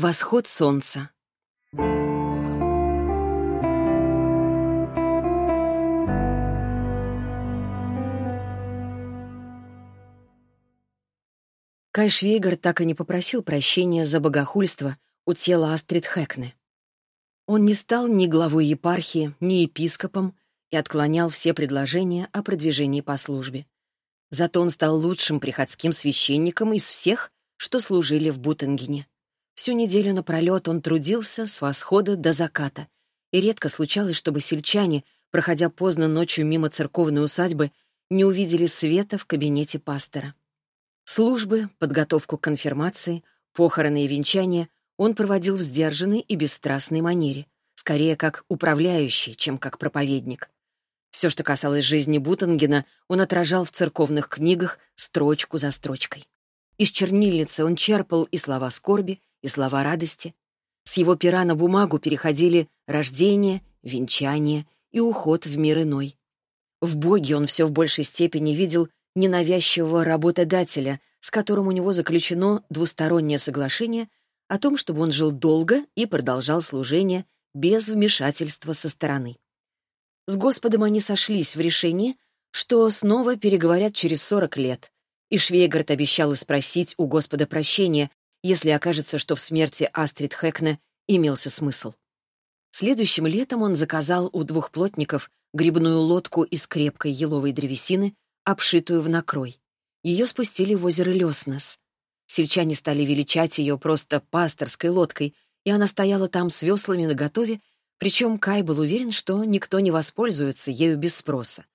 Восход солнца. Кай Швейгар так и не попросил прощения за богохульство у тела Астрид Хэкне. Он не стал ни главой епархии, ни епископом и отклонял все предложения о продвижении по службе. Зато он стал лучшим приходским священником из всех, что служили в Бутенгене. Всю неделю напролет он трудился с восхода до заката, и редко случалось, чтобы сельчане, проходя поздно ночью мимо церковной усадьбы, не увидели света в кабинете пастора. Службы, подготовку к конфирмации, похороны и венчания он проводил в сдержанной и бесстрастной манере, скорее как управляющий, чем как проповедник. Все, что касалось жизни Бутангена, он отражал в церковных книгах строчку за строчкой. Из чернильницы он черпал и слова скорби, и слова радости. С его пера на бумагу переходили рождение, венчание и уход в мир иной. В Боге он все в большей степени видел ненавязчивого работодателя, с которым у него заключено двустороннее соглашение о том, чтобы он жил долго и продолжал служение без вмешательства со стороны. С Господом они сошлись в решении, что снова переговорят через 40 лет, и Швейгард обещал спросить у Господа прощения, если окажется, что в смерти Астрид Хэкне имелся смысл. Следующим летом он заказал у двух плотников грибную лодку из крепкой еловой древесины, обшитую в накрой. Ее спустили в озеро Леснес. Сельчане стали величать ее просто пасторской лодкой, и она стояла там с веслами наготове, причем Кай был уверен, что никто не воспользуется ею без спроса.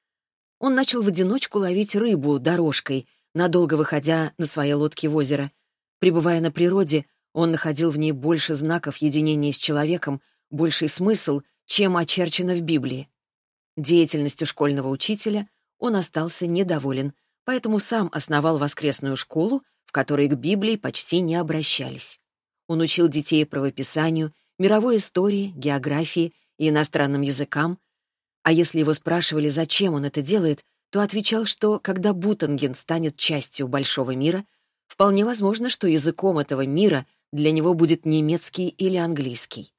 Он начал в одиночку ловить рыбу дорожкой, надолго выходя на своей лодке в озеро. Пребывая на природе, он находил в ней больше знаков единения с человеком, больший смысл, чем очерчено в Библии. Деятельностью школьного учителя он остался недоволен, поэтому сам основал воскресную школу, в которой к Библии почти не обращались. Он учил детей правописанию, мировой истории, географии и иностранным языкам, а если его спрашивали, зачем он это делает, то отвечал, что когда Бутанген станет частью большого мира, вполне возможно, что языком этого мира для него будет немецкий или английский.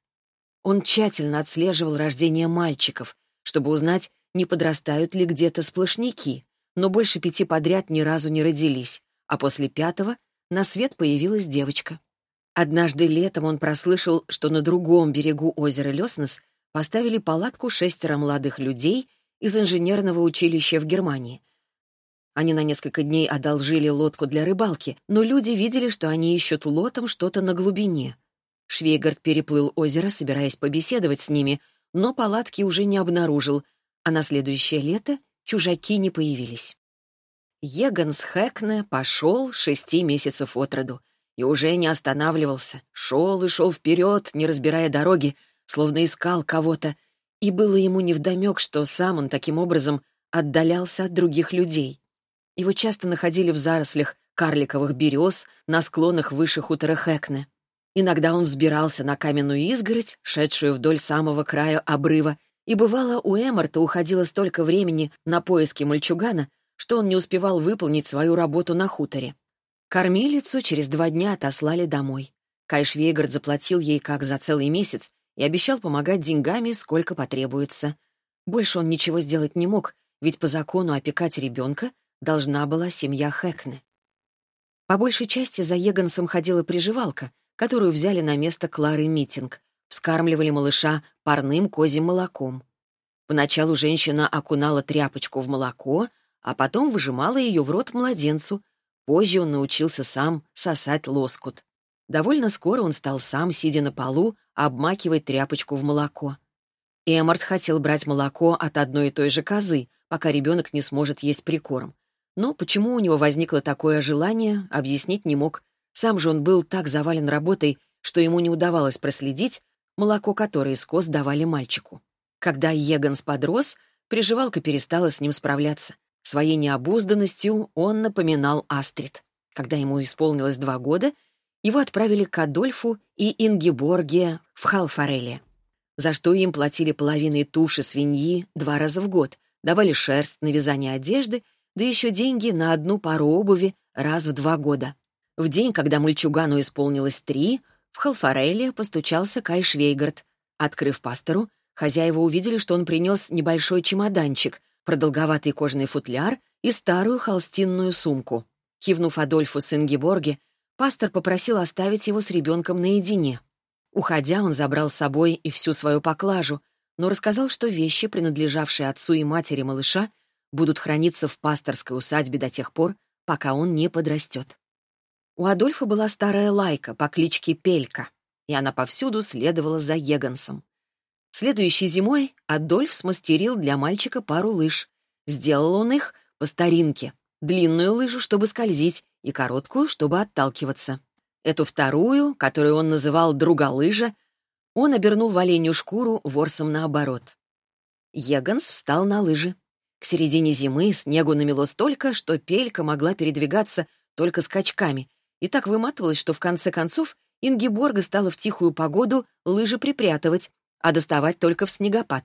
Он тщательно отслеживал рождение мальчиков, чтобы узнать, не подрастают ли где-то сплошняки, но больше пяти подряд ни разу не родились, а после пятого на свет появилась девочка. Однажды летом он прослышал, что на другом берегу озера Леснес поставили палатку шестеро молодых людей из инженерного училища в Германии. Они на несколько дней одолжили лодку для рыбалки, но люди видели, что они ищут лотом что-то на глубине. Швейгард переплыл озеро, собираясь побеседовать с ними, но палатки уже не обнаружил — а на следующее лето чужаки не появились. Еганс Хэкне пошел шести месяцев от роду и уже не останавливался, шел и шел вперед, не разбирая дороги, словно искал кого-то, и было ему невдомек, что сам он таким образом отдалялся от других людей. Его часто находили в зарослях карликовых берез на склонах выше хутора Хэкне. Иногда он взбирался на каменную изгородь, шедшую вдоль самого края обрыва, и бывало, у Эммарта уходило столько времени на поиски мальчугана, что он не успевал выполнить свою работу на хуторе. Кормилицу через два дня отослали домой. Кай Швейгард заплатил ей как за целый месяц и обещал помогать деньгами, сколько потребуется. Больше он ничего сделать не мог, ведь по закону опекать ребенка должна была семья Хэкне. По большей части за Егансом ходила приживалка, которую взяли на место Клары Митинг, вскармливали малыша парным козьим молоком. Поначалу женщина окунала тряпочку в молоко, а потом выжимала ее в рот младенцу. Позже он научился сам сосать лоскут. Довольно скоро он стал сам, сидя на полу, обмакивать тряпочку в молоко. Эммарт хотел брать молоко от одной и той же козы, пока ребенок не сможет есть прикорм. Но почему у него возникло такое желание, объяснить не мог. Сам же он был так завален работой, что ему не удавалось проследить, молоко которое из коз давали мальчику. Когда Еганс подрос, приживалка перестала с ним справляться. Своей необузданностью он напоминал Астрид. Когда ему исполнилось два года, его отправили к Адольфу и Ингеборге в Халфареле, за что им платили половиной туши свиньи два раза в год, давали шерсть на вязание одежды, да еще деньги на одну пару обуви раз в два года. В день, когда мальчугану исполнилось три, в Халфареле постучался Кай Швейгард. Открыв пастору, хозяева увидели, что он принес небольшой чемоданчик, продолговатый кожаный футляр и старую холстинную сумку. Кивнув Адольфу с Ингеборге, пастор попросил оставить его с ребенком наедине. Уходя, он забрал с собой и всю свою поклажу, но рассказал, что вещи, принадлежавшие отцу и матери малыша, будут храниться в пасторской усадьбе до тех пор, пока он не подрастет. У Адольфа была старая лайка по кличке Пелька, и она повсюду следовала за Егансом. Следующей зимой Адольф смастерил для мальчика пару лыж. Сделал он их по старинке, длинную лыжу, чтобы скользить, и короткую, чтобы отталкиваться. Эту вторую, которую он называл «друга-лыжа», он обернул в оленью шкуру ворсом наоборот. Еганс встал на лыжи. К середине зимы снегу намело столько, что пелька могла передвигаться только скачками, и так выматывалась, что в конце концов Ингеборга стала в тихую погоду лыжи припрятывать, а доставать только в снегопад.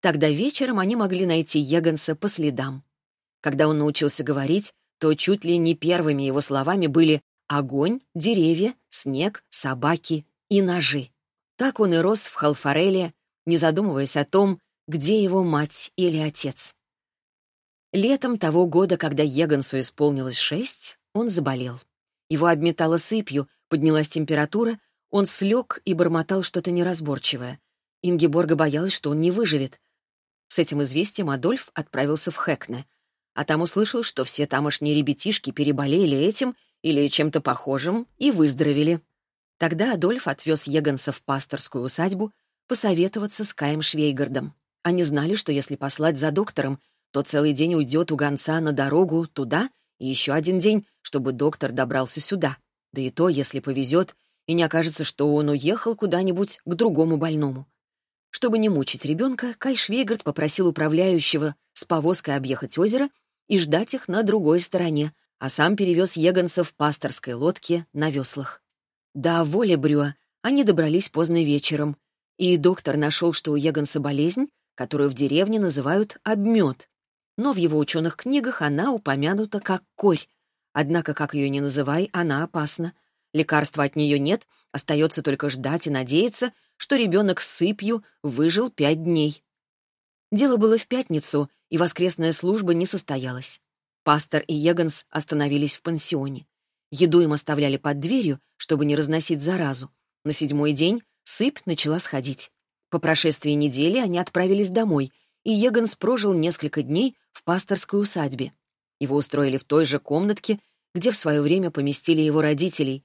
Тогда вечером они могли найти Еганса по следам. Когда он научился говорить, то чуть ли не первыми его словами были Огонь, деревья, снег, собаки и ножи. Так он и рос в Халфареле, не задумываясь о том, где его мать или отец. Летом того года, когда Егансу исполнилось шесть, он заболел. Его обметало сыпью, поднялась температура, он слег и бормотал что-то неразборчивое. Ингеборга боялась, что он не выживет. С этим известием Адольф отправился в Хэкне, а там услышал, что все тамошние ребятишки переболели этим или чем-то похожим и выздоровели. Тогда Адольф отвез Еганса в пасторскую усадьбу посоветоваться с Каем Швейгардом. Они знали, что если послать за доктором, то целый день уйдет у гонца на дорогу туда и еще один день, чтобы доктор добрался сюда. Да и то, если повезет, и не окажется, что он уехал куда-нибудь к другому больному. Чтобы не мучить ребенка, Кай Швейгард попросил управляющего с повозкой объехать озеро и ждать их на другой стороне, а сам перевез Еганса в пасторской лодке на веслах. До Волебрюа они добрались поздно вечером, и доктор нашел, что у Еганса болезнь, которую в деревне называют обмет. Но в его ученых книгах она упомянута как корь. Однако, как ее ни называй, она опасна. Лекарства от нее нет, остается только ждать и надеяться, что ребенок с сыпью выжил пять дней. Дело было в пятницу, и воскресная служба не состоялась. Пастор и Еганс остановились в пансионе. Еду им оставляли под дверью, чтобы не разносить заразу. На седьмой день сыпь начала сходить. По прошествии недели они отправились домой, и Еганс прожил несколько дней в пасторской усадьбе. Его устроили в той же комнатке, где в свое время поместили его родителей,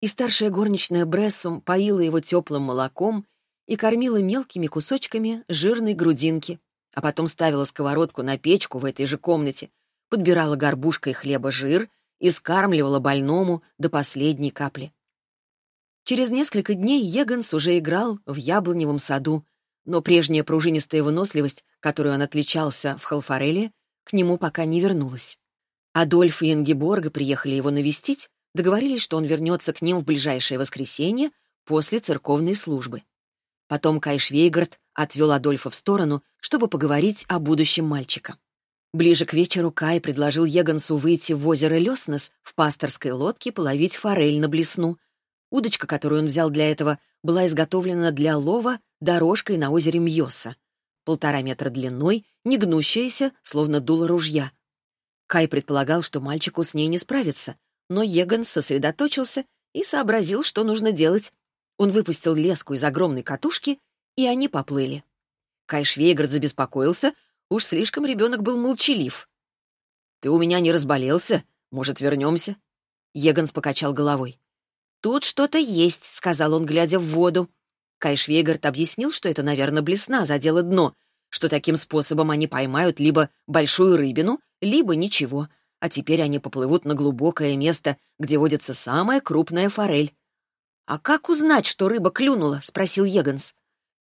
и старшая горничная Брессум поила его теплым молоком и кормила мелкими кусочками жирной грудинки, а потом ставила сковородку на печку в этой же комнате, подбирала горбушкой хлеба жир и скармливала больному до последней капли. Через несколько дней Еганс уже играл в яблоневом саду, но прежняя пружинистая выносливость, которую он отличался в Халфареле, к нему пока не вернулась. Адольф и Ингеборга приехали его навестить, договорились, что он вернется к ним в ближайшее воскресенье после церковной службы. Потом Кай Швейгард отвел Адольфа в сторону, чтобы поговорить о будущем мальчика. Ближе к вечеру Кай предложил Егансу выйти в озеро Леснес в пасторской лодке половить форель на блесну. Удочка, которую он взял для этого, была изготовлена для лова дорожкой на озере Мьоса. Полтора метра длиной, не гнущаяся, словно дуло ружья. Кай предполагал, что мальчику с ней не справится, но Еганс сосредоточился и сообразил, что нужно делать. Он выпустил леску из огромной катушки, и они поплыли. Кай Швейгард забеспокоился, Уж слишком ребенок был молчалив. «Ты у меня не разболелся? Может, вернемся?» Еганс покачал головой. «Тут что-то есть», — сказал он, глядя в воду. Кайшвейгард объяснил, что это, наверное, блесна задела дно, что таким способом они поймают либо большую рыбину, либо ничего, а теперь они поплывут на глубокое место, где водится самая крупная форель. «А как узнать, что рыба клюнула?» — спросил Еганс.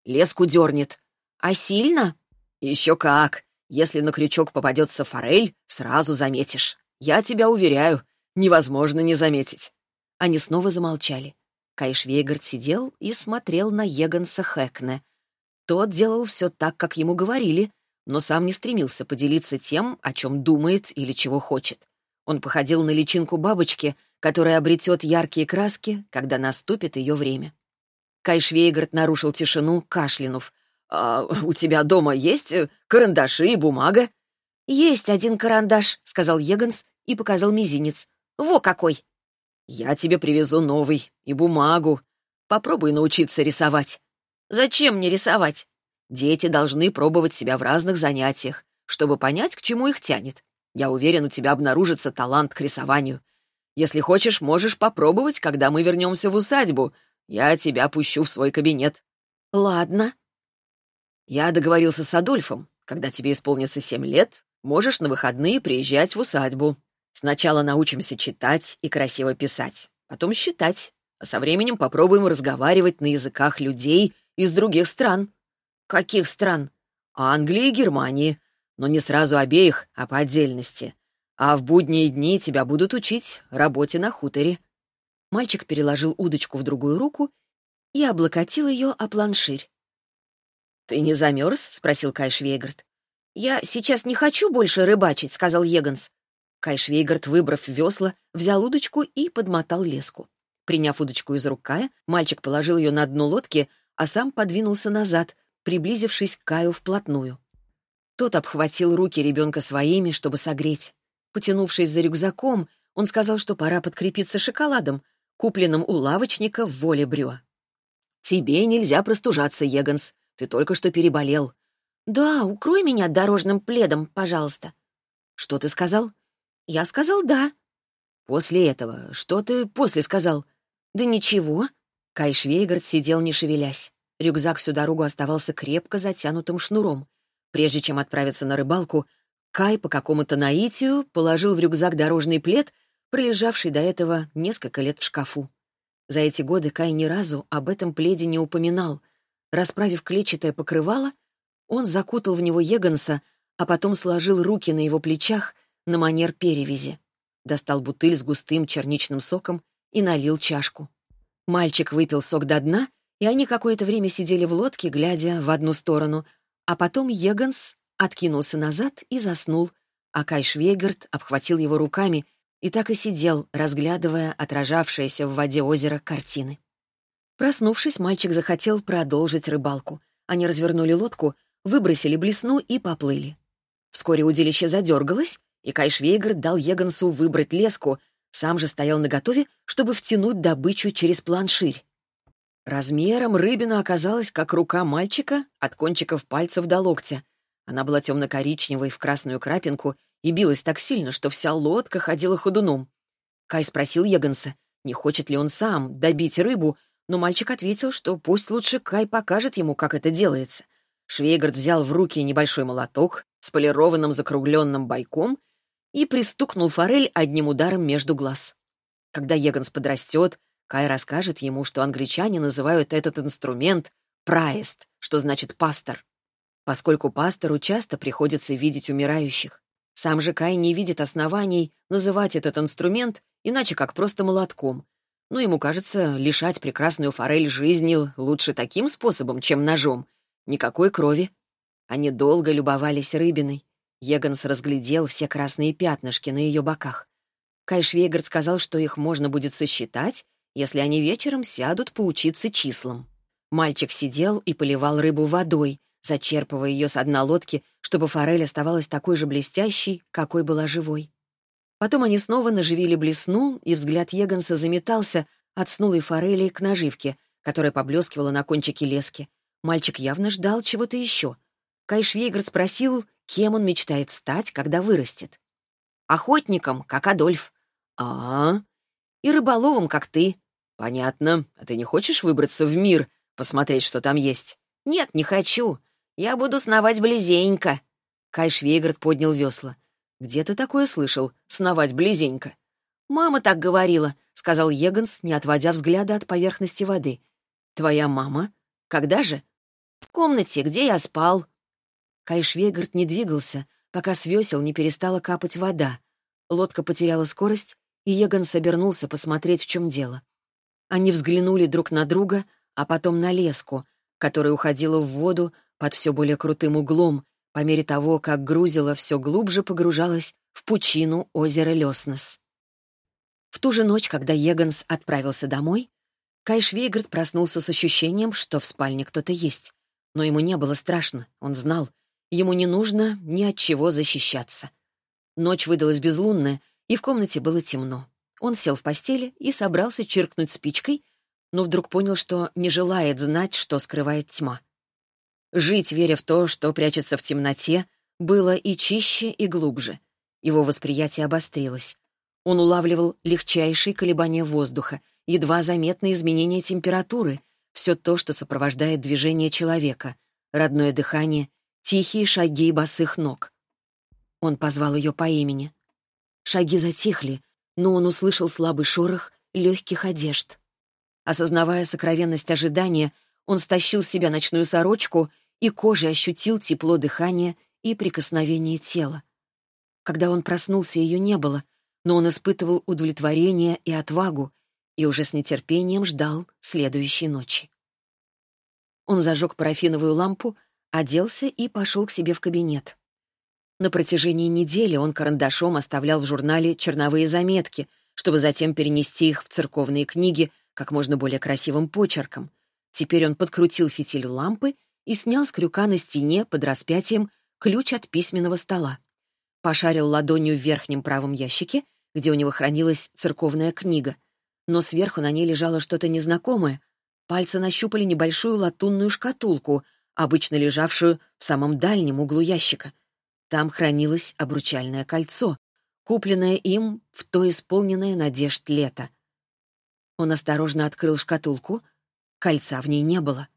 «Леску дернет». «А сильно?» «Еще как! Если на крючок попадется форель, сразу заметишь. Я тебя уверяю, невозможно не заметить». Они снова замолчали. Кайшвейгард сидел и смотрел на Еганса Хэкне. Тот делал все так, как ему говорили, но сам не стремился поделиться тем, о чем думает или чего хочет. Он походил на личинку бабочки, которая обретет яркие краски, когда наступит ее время. Кай Швейгард нарушил тишину, кашлянув. «А у тебя дома есть э, карандаши и бумага?» «Есть один карандаш», — сказал Еганс и показал мизинец. «Во какой!» «Я тебе привезу новый и бумагу. Попробуй научиться рисовать». «Зачем мне рисовать?» «Дети должны пробовать себя в разных занятиях, чтобы понять, к чему их тянет. Я уверен, у тебя обнаружится талант к рисованию. Если хочешь, можешь попробовать, когда мы вернемся в усадьбу. Я тебя пущу в свой кабинет». «Ладно». Я договорился с Адольфом. Когда тебе исполнится семь лет, можешь на выходные приезжать в усадьбу. Сначала научимся читать и красиво писать, потом считать, а со временем попробуем разговаривать на языках людей из других стран. Каких стран? Англии и Германии, но не сразу обеих, а по отдельности. А в будние дни тебя будут учить работе на хуторе. Мальчик переложил удочку в другую руку и облокотил ее о планширь. «Ты не замерз?» — спросил Кай Швейгард. «Я сейчас не хочу больше рыбачить», — сказал Еганс. Кай Швейгард, выбрав весла, взял удочку и подмотал леску. Приняв удочку из рук Кая, мальчик положил ее на дно лодки, а сам подвинулся назад, приблизившись к Каю вплотную. Тот обхватил руки ребенка своими, чтобы согреть. Потянувшись за рюкзаком, он сказал, что пора подкрепиться шоколадом, купленным у лавочника в воле брюа. «Тебе нельзя простужаться, Еганс. Ты только что переболел». «Да, укрой меня дорожным пледом, пожалуйста». «Что ты сказал?» «Я сказал «да». «После этого, что ты после сказал?» «Да ничего». Кай Швейгард сидел, не шевелясь. Рюкзак всю дорогу оставался крепко затянутым шнуром. Прежде чем отправиться на рыбалку, Кай по какому-то наитию положил в рюкзак дорожный плед пролежавший до этого несколько лет в шкафу. За эти годы Кай ни разу об этом пледе не упоминал. Расправив клетчатое покрывало, он закутал в него Еганса, а потом сложил руки на его плечах на манер перевязи. Достал бутыль с густым черничным соком и налил чашку. Мальчик выпил сок до дна, и они какое-то время сидели в лодке, глядя в одну сторону, а потом Еганс откинулся назад и заснул, а Кай обхватил его руками — и так и сидел, разглядывая отражавшиеся в воде озера картины. Проснувшись, мальчик захотел продолжить рыбалку. Они развернули лодку, выбросили блесну и поплыли. Вскоре удилище задергалось, и Кай Швейгард дал Егансу выбрать леску, сам же стоял наготове, чтобы втянуть добычу через планширь. Размером рыбина оказалась как рука мальчика от кончиков пальцев до локтя. Она была темно-коричневой в красную крапинку и билась так сильно, что вся лодка ходила ходуном. Кай спросил Еганса, не хочет ли он сам добить рыбу, но мальчик ответил, что пусть лучше Кай покажет ему, как это делается. Швейгард взял в руки небольшой молоток с полированным закругленным бойком и пристукнул форель одним ударом между глаз. Когда Еганс подрастет, Кай расскажет ему, что англичане называют этот инструмент «праест», что значит «пастор», поскольку пастору часто приходится видеть умирающих. Сам же Кай не видит оснований называть этот инструмент иначе как просто молотком. Но ему кажется, лишать прекрасную форель жизни лучше таким способом, чем ножом. Никакой крови. Они долго любовались рыбиной. Еганс разглядел все красные пятнышки на ее боках. Кай Швейгард сказал, что их можно будет сосчитать, если они вечером сядут поучиться числам. Мальчик сидел и поливал рыбу водой, зачерпывая ее с дна лодки, чтобы форель оставалась такой же блестящей, какой была живой. Потом они снова наживили блесну, и взгляд Еганса заметался от снулой форели к наживке, которая поблескивала на кончике лески. Мальчик явно ждал чего-то еще. Кай Швейгард спросил, кем он мечтает стать, когда вырастет. «Охотником, как Адольф». «А, -а, -а. и рыболовом, как ты». «Понятно. А ты не хочешь выбраться в мир, посмотреть, что там есть?» «Нет, не хочу. Я буду сновать близенько. Кай Швейгард поднял весла. «Где ты такое слышал? Сновать близенько?» «Мама так говорила», — сказал Еганс, не отводя взгляда от поверхности воды. «Твоя мама? Когда же?» «В комнате, где я спал». Кай Швейгард не двигался, пока с весел не перестала капать вода. Лодка потеряла скорость, и Еганс обернулся посмотреть, в чем дело. Они взглянули друг на друга, а потом на леску, которая уходила в воду, под все более крутым углом, по мере того, как грузило все глубже погружалось в пучину озера Леснес. В ту же ночь, когда Еганс отправился домой, Кай Швейгард проснулся с ощущением, что в спальне кто-то есть. Но ему не было страшно, он знал. Ему не нужно ни от чего защищаться. Ночь выдалась безлунная, и в комнате было темно. Он сел в постели и собрался чиркнуть спичкой, но вдруг понял, что не желает знать, что скрывает тьма. Жить, веря в то, что прячется в темноте, было и чище, и глубже. Его восприятие обострилось. Он улавливал легчайшие колебания воздуха, едва заметные изменения температуры, все то, что сопровождает движение человека, родное дыхание, тихие шаги босых ног. Он позвал ее по имени. Шаги затихли, но он услышал слабый шорох легких одежд. Осознавая сокровенность ожидания, он стащил с себя ночную сорочку и кожей ощутил тепло дыхания и прикосновение тела. Когда он проснулся, ее не было, но он испытывал удовлетворение и отвагу и уже с нетерпением ждал следующей ночи. Он зажег парафиновую лампу, оделся и пошел к себе в кабинет. На протяжении недели он карандашом оставлял в журнале черновые заметки, чтобы затем перенести их в церковные книги как можно более красивым почерком. Теперь он подкрутил фитиль лампы и снял с крюка на стене под распятием ключ от письменного стола. Пошарил ладонью в верхнем правом ящике, где у него хранилась церковная книга. Но сверху на ней лежало что-то незнакомое. Пальцы нащупали небольшую латунную шкатулку, обычно лежавшую в самом дальнем углу ящика. Там хранилось обручальное кольцо, купленное им в то исполненное надежд лето. Он осторожно открыл шкатулку. Кольца в ней не было.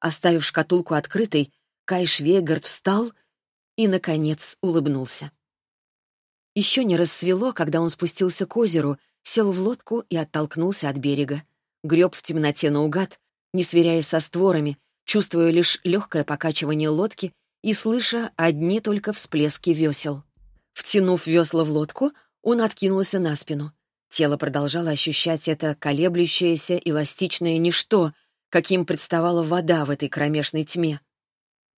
Оставив шкатулку открытой, Кай Швейгард встал и, наконец, улыбнулся. Еще не рассвело, когда он спустился к озеру, сел в лодку и оттолкнулся от берега. Греб в темноте наугад, не сверяясь со створами, чувствуя лишь легкое покачивание лодки и слыша одни только всплески весел. Втянув весла в лодку, он откинулся на спину. Тело продолжало ощущать это колеблющееся эластичное ничто, каким представала вода в этой кромешной тьме.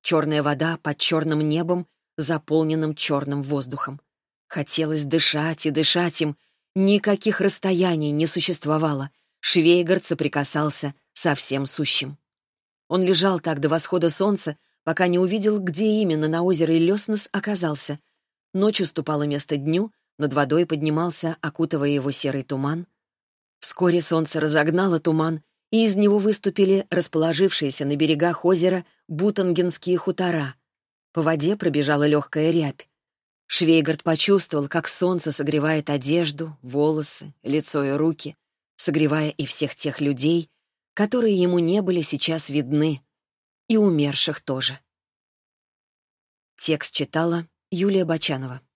Черная вода под черным небом, заполненным черным воздухом. Хотелось дышать и дышать им. Никаких расстояний не существовало. Швейгард соприкасался со всем сущим. Он лежал так до восхода солнца, пока не увидел, где именно на озере Леснес оказался. Ночь уступала место дню, над водой поднимался, окутывая его серый туман. Вскоре солнце разогнало туман, и из него выступили расположившиеся на берегах озера бутангенские хутора. По воде пробежала легкая рябь. Швейгард почувствовал, как солнце согревает одежду, волосы, лицо и руки, согревая и всех тех людей, которые ему не были сейчас видны, и умерших тоже. Текст читала Юлия Бочанова.